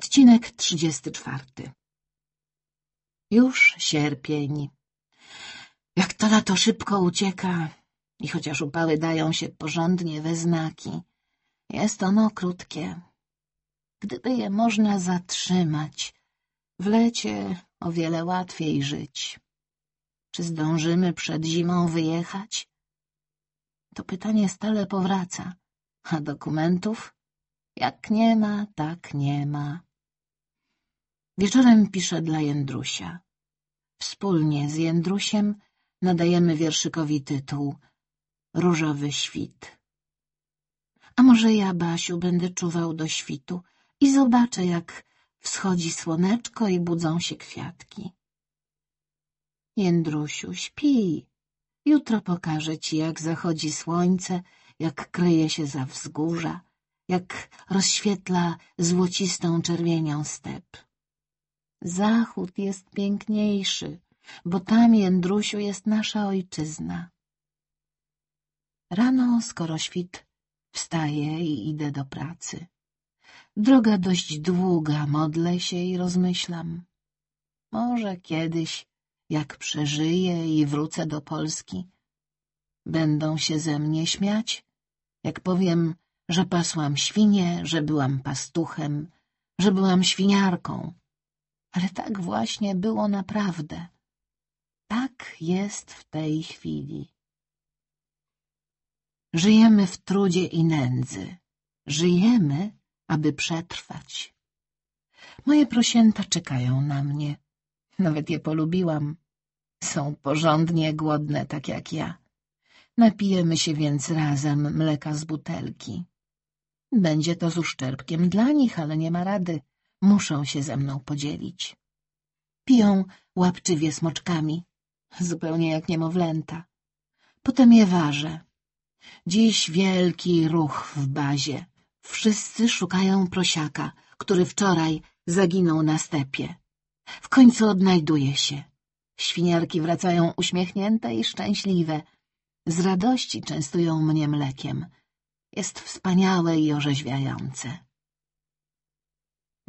Odcinek trzydziesty czwarty. Już sierpień. Jak to lato szybko ucieka i chociaż upały dają się porządnie we znaki, jest ono krótkie. Gdyby je można zatrzymać, w lecie o wiele łatwiej żyć. Czy zdążymy przed zimą wyjechać? To pytanie stale powraca, a dokumentów jak nie ma, tak nie ma. Wieczorem piszę dla Jędrusia. Wspólnie z Jędrusiem nadajemy wierszykowi tytuł Różowy świt. A może ja, Basiu, będę czuwał do świtu i zobaczę, jak wschodzi słoneczko i budzą się kwiatki. Jędrusiu, śpi. Jutro pokażę ci, jak zachodzi słońce, jak kryje się za wzgórza, jak rozświetla złocistą czerwienią step. Zachód jest piękniejszy, bo tam, Jędrusiu, jest nasza ojczyzna. Rano, skoro świt, wstaję i idę do pracy. Droga dość długa, modlę się i rozmyślam. Może kiedyś, jak przeżyję i wrócę do Polski, będą się ze mnie śmiać, jak powiem, że pasłam świnie, że byłam pastuchem, że byłam świniarką. Ale tak właśnie było naprawdę. Tak jest w tej chwili. Żyjemy w trudzie i nędzy. Żyjemy, aby przetrwać. Moje prosięta czekają na mnie. Nawet je polubiłam. Są porządnie głodne, tak jak ja. Napijemy się więc razem mleka z butelki. Będzie to z uszczerbkiem dla nich, ale nie ma rady. Muszą się ze mną podzielić. Piją łapczywie smoczkami, zupełnie jak niemowlęta. Potem je ważę. Dziś wielki ruch w bazie. Wszyscy szukają prosiaka, który wczoraj zaginął na stepie. W końcu odnajduje się. Świniarki wracają uśmiechnięte i szczęśliwe. Z radości częstują mnie mlekiem. Jest wspaniałe i orzeźwiające.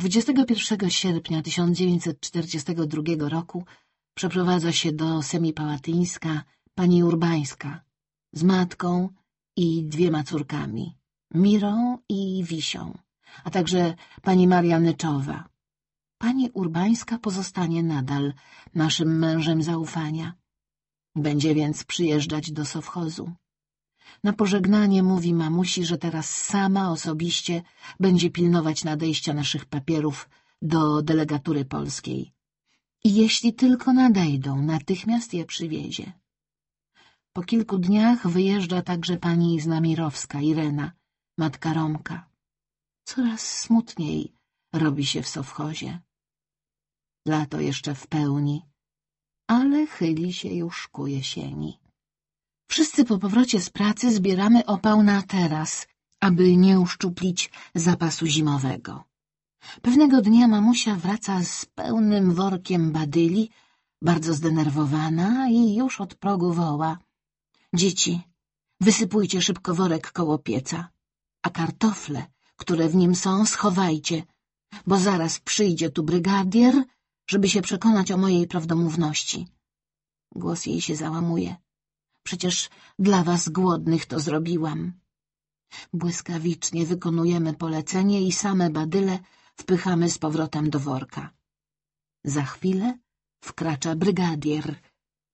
21 sierpnia 1942 roku przeprowadza się do Semipałatyńska pani Urbańska z matką i dwiema córkami, Mirą i Wisią, a także pani Maria Nyczowa. Pani Urbańska pozostanie nadal naszym mężem zaufania. Będzie więc przyjeżdżać do sowchozu. Na pożegnanie mówi mamusi, że teraz sama osobiście będzie pilnować nadejścia naszych papierów do delegatury polskiej. I jeśli tylko nadejdą, natychmiast je przywiezie. Po kilku dniach wyjeżdża także pani Znamirowska, Irena, matka Romka. Coraz smutniej robi się w sowchozie. Lato jeszcze w pełni, ale chyli się już ku jesieni. Wszyscy po powrocie z pracy zbieramy opał na teraz, aby nie uszczuplić zapasu zimowego. Pewnego dnia mamusia wraca z pełnym workiem badyli, bardzo zdenerwowana i już od progu woła. Dzieci, wysypujcie szybko worek koło pieca, a kartofle, które w nim są, schowajcie, bo zaraz przyjdzie tu brygadier, żeby się przekonać o mojej prawdomówności. Głos jej się załamuje. Przecież dla was głodnych to zrobiłam. Błyskawicznie wykonujemy polecenie i same badyle wpychamy z powrotem do worka. Za chwilę wkracza brygadier.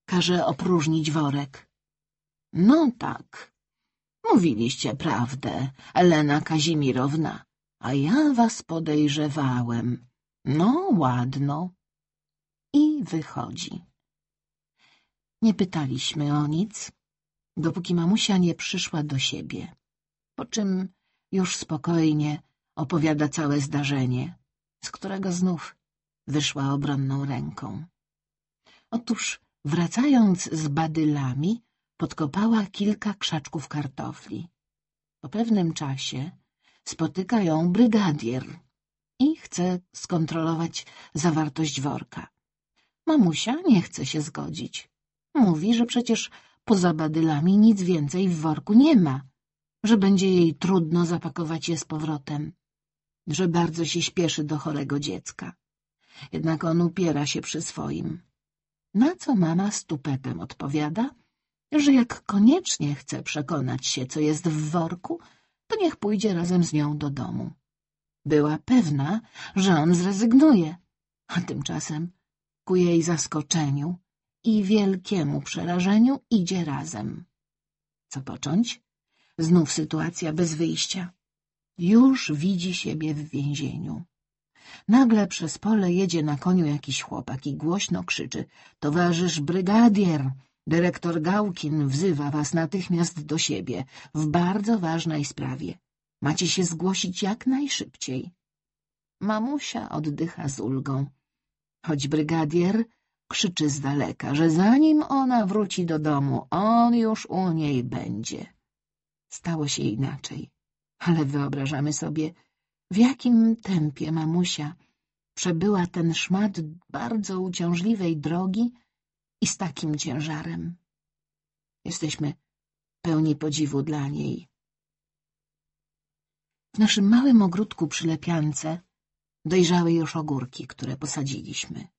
Każe opróżnić worek. No tak, mówiliście prawdę, Elena Kazimirowna, a ja was podejrzewałem. No, ładno. I wychodzi. Nie pytaliśmy o nic, dopóki mamusia nie przyszła do siebie, po czym już spokojnie opowiada całe zdarzenie, z którego znów wyszła obronną ręką. Otóż, wracając z badylami, podkopała kilka krzaczków kartofli. Po pewnym czasie spotyka ją brygadier i chce skontrolować zawartość worka. Mamusia nie chce się zgodzić. Mówi, że przecież poza badylami nic więcej w worku nie ma, że będzie jej trudno zapakować je z powrotem. że bardzo się śpieszy do chorego dziecka. Jednak on upiera się przy swoim. Na co mama z tupetem odpowiada, że jak koniecznie chce przekonać się, co jest w worku, to niech pójdzie razem z nią do domu. Była pewna, że on zrezygnuje, a tymczasem ku jej zaskoczeniu i wielkiemu przerażeniu idzie razem. Co począć? Znów sytuacja bez wyjścia. Już widzi siebie w więzieniu. Nagle przez pole jedzie na koniu jakiś chłopak i głośno krzyczy — Towarzysz brygadier! Dyrektor Gałkin wzywa was natychmiast do siebie w bardzo ważnej sprawie. Macie się zgłosić jak najszybciej. Mamusia oddycha z ulgą, choć brygadier krzyczy z daleka, że zanim ona wróci do domu, on już u niej będzie. Stało się inaczej, ale wyobrażamy sobie, w jakim tempie mamusia przebyła ten szmat bardzo uciążliwej drogi i z takim ciężarem. Jesteśmy pełni podziwu dla niej. W naszym małym ogródku przy Lepiance dojrzały już ogórki, które posadziliśmy.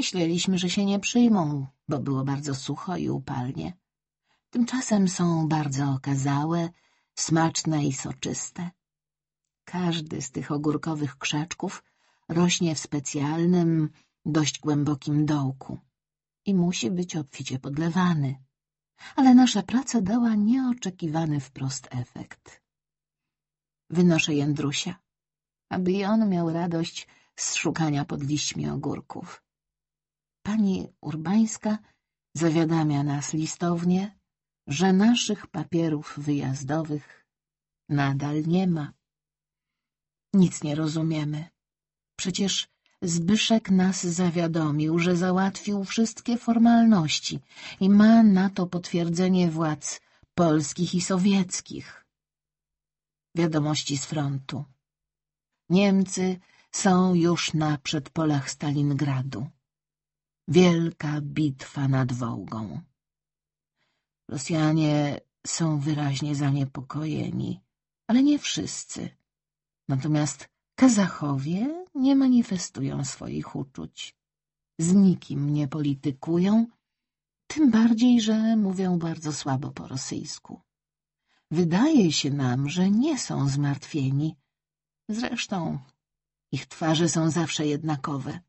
Myśleliśmy, że się nie przyjmą, bo było bardzo sucho i upalnie. Tymczasem są bardzo okazałe, smaczne i soczyste. Każdy z tych ogórkowych krzaczków rośnie w specjalnym, dość głębokim dołku i musi być obficie podlewany. Ale nasza praca dała nieoczekiwany wprost efekt. Wynoszę Jędrusia, aby i on miał radość z szukania pod liśćmi ogórków. Pani Urbańska zawiadamia nas listownie, że naszych papierów wyjazdowych nadal nie ma. Nic nie rozumiemy. Przecież Zbyszek nas zawiadomił, że załatwił wszystkie formalności i ma na to potwierdzenie władz polskich i sowieckich. Wiadomości z frontu. Niemcy są już na przedpolach Stalingradu. Wielka bitwa nad Wołgą. Rosjanie są wyraźnie zaniepokojeni, ale nie wszyscy. Natomiast Kazachowie nie manifestują swoich uczuć. Z nikim nie politykują, tym bardziej, że mówią bardzo słabo po rosyjsku. Wydaje się nam, że nie są zmartwieni. Zresztą ich twarze są zawsze jednakowe.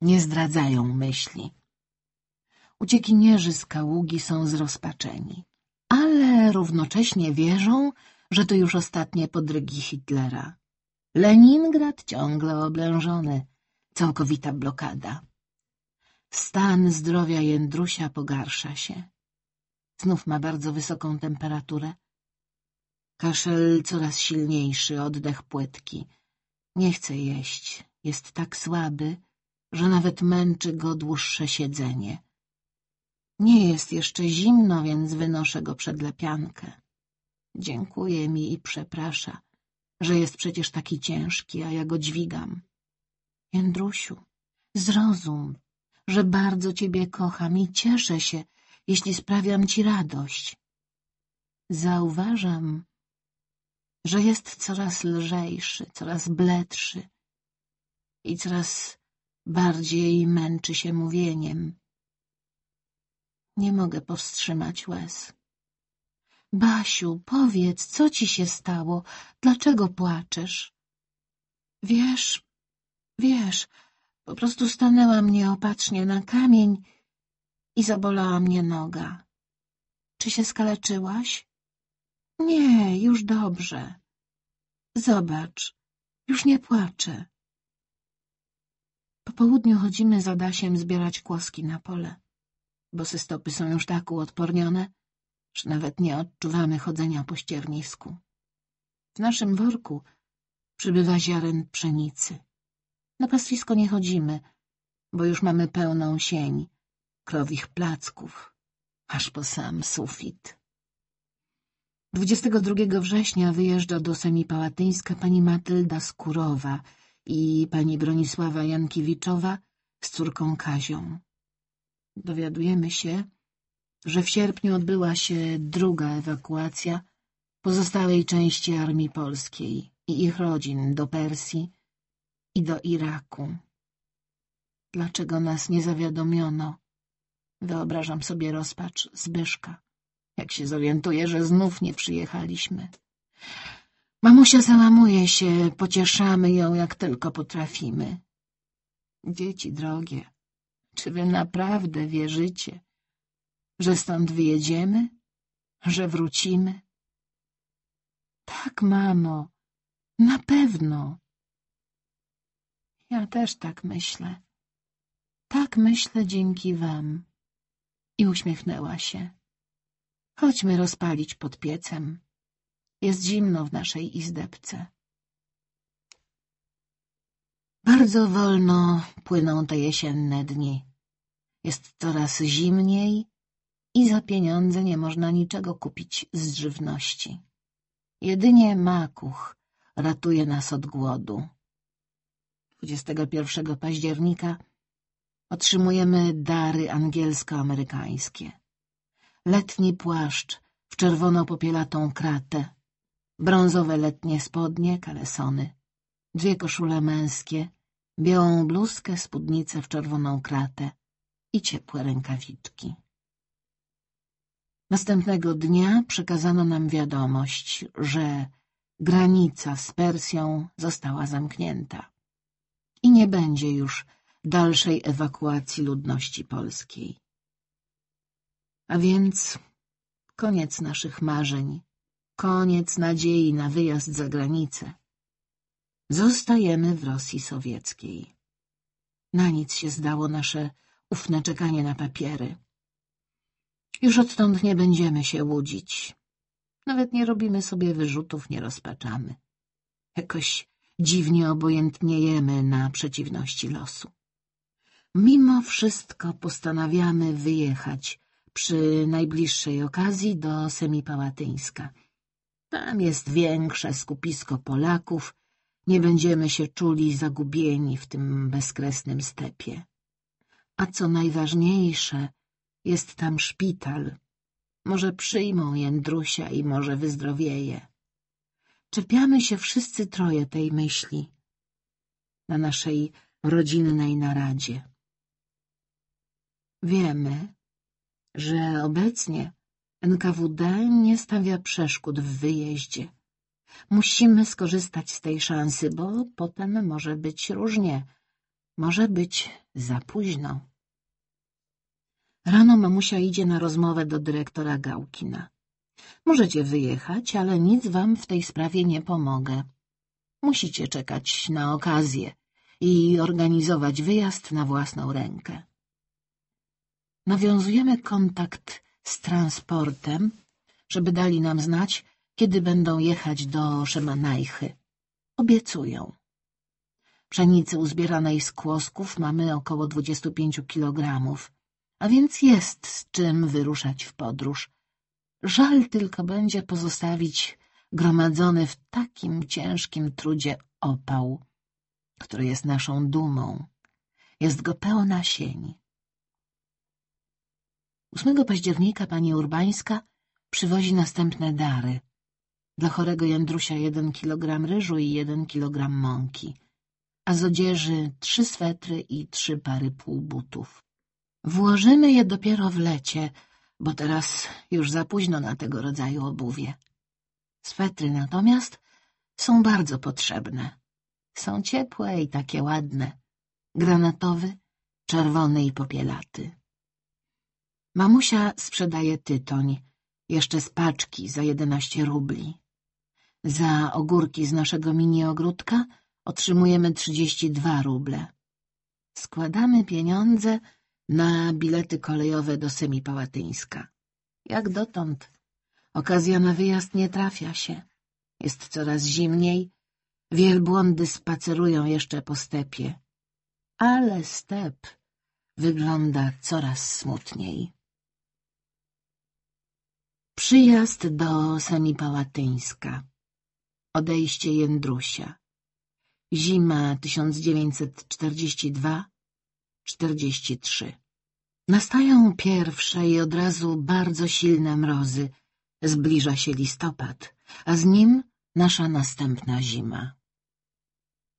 Nie zdradzają myśli. Uciekinierzy z Kaługi są zrozpaczeni, ale równocześnie wierzą, że to już ostatnie podrygi Hitlera. Leningrad ciągle oblężony, całkowita blokada. Stan zdrowia Jędrusia pogarsza się. Znów ma bardzo wysoką temperaturę. Kaszel coraz silniejszy, oddech płytki. Nie chce jeść, jest tak słaby, że nawet męczy go dłuższe siedzenie. Nie jest jeszcze zimno, więc wynoszę go przed lepiankę. Dziękuję mi i przeprasza, że jest przecież taki ciężki, a ja go dźwigam. Jędrusiu, zrozum, że bardzo ciebie kocham i cieszę się, jeśli sprawiam ci radość. Zauważam, że jest coraz lżejszy, coraz bledszy i coraz bardziej męczy się mówieniem. Nie mogę powstrzymać łez. Basiu, powiedz, co ci się stało? Dlaczego płaczesz? Wiesz, wiesz, po prostu stanęłam nieopatrznie na kamień i zabolała mnie noga. Czy się skaleczyłaś? Nie, już dobrze. Zobacz, już nie płaczę. Po południu chodzimy za Dasiem zbierać kłoski na pole. Bosy stopy są już tak uodpornione, że nawet nie odczuwamy chodzenia po ściernisku. W naszym worku przybywa ziaren pszenicy. Na pastwisko nie chodzimy, bo już mamy pełną sień, krowich placków, aż po sam sufit. 22 września wyjeżdża do Semipałatyńska pani Matylda Skurowa i pani Bronisława Jankiewiczowa z córką Kazią. Dowiadujemy się, że w sierpniu odbyła się druga ewakuacja pozostałej części Armii Polskiej i ich rodzin do Persji i do Iraku. Dlaczego nas nie zawiadomiono? Wyobrażam sobie rozpacz Zbyszka, jak się zorientuje, że znów nie przyjechaliśmy. Mamusia załamuje się, pocieszamy ją jak tylko potrafimy. Dzieci drogie, czy wy naprawdę wierzycie, że stąd wyjedziemy, że wrócimy? Tak, mamo, na pewno. Ja też tak myślę. Tak myślę dzięki wam. I uśmiechnęła się. Chodźmy rozpalić pod piecem. Jest zimno w naszej izdebce. Bardzo wolno płyną te jesienne dni. Jest coraz zimniej i za pieniądze nie można niczego kupić z żywności. Jedynie makuch ratuje nas od głodu. 21 października otrzymujemy dary angielsko-amerykańskie. Letni płaszcz w czerwono-popielatą kratę, brązowe letnie spodnie, kalesony, dwie koszule męskie, białą bluzkę, spódnicę w czerwoną kratę i ciepłe rękawiczki. Następnego dnia przekazano nam wiadomość, że granica z Persją została zamknięta i nie będzie już dalszej ewakuacji ludności polskiej. A więc koniec naszych marzeń, koniec nadziei na wyjazd za granicę. Zostajemy w Rosji Sowieckiej. Na nic się zdało nasze ufne czekanie na papiery. Już odtąd nie będziemy się łudzić. Nawet nie robimy sobie wyrzutów, nie rozpaczamy. Jakoś dziwnie obojętniejemy na przeciwności losu. Mimo wszystko postanawiamy wyjechać przy najbliższej okazji do Semipałatyńska. Tam jest większe skupisko Polaków, nie będziemy się czuli zagubieni w tym bezkresnym stepie. A co najważniejsze, jest tam szpital. Może przyjmą Jędrusia i może wyzdrowieje. Czepiamy się wszyscy troje tej myśli na naszej rodzinnej naradzie. Wiemy, że obecnie NKWD nie stawia przeszkód w wyjeździe. Musimy skorzystać z tej szansy, bo potem może być różnie. Może być za późno. Rano mamusia idzie na rozmowę do dyrektora Gałkina. Możecie wyjechać, ale nic wam w tej sprawie nie pomogę. Musicie czekać na okazję i organizować wyjazd na własną rękę. Nawiązujemy kontakt z transportem, żeby dali nam znać, kiedy będą jechać do Szemanajchy. Obiecują. Pszenicy uzbieranej z kłosków mamy około 25 kilogramów, a więc jest z czym wyruszać w podróż. Żal tylko będzie pozostawić gromadzony w takim ciężkim trudzie opał, który jest naszą dumą. Jest go pełna sień. 8 października pani Urbańska przywozi następne dary. Dla chorego Jędrusia jeden kilogram ryżu i jeden kilogram mąki, a z odzieży trzy swetry i trzy pary półbutów. Włożymy je dopiero w lecie, bo teraz już za późno na tego rodzaju obuwie. Swetry natomiast są bardzo potrzebne. Są ciepłe i takie ładne. Granatowy, czerwony i popielaty. Mamusia sprzedaje tytoń, jeszcze z paczki za jedenaście rubli. Za ogórki z naszego mini ogródka otrzymujemy trzydzieści dwa ruble. Składamy pieniądze na bilety kolejowe do Semipałatyńska. Jak dotąd okazja na wyjazd nie trafia się. Jest coraz zimniej, wielbłądy spacerują jeszcze po stepie. Ale step wygląda coraz smutniej. Przyjazd do Semipałatyńska Odejście Jędrusia Zima 1942-43 Nastają pierwsze i od razu bardzo silne mrozy. Zbliża się listopad, a z nim nasza następna zima.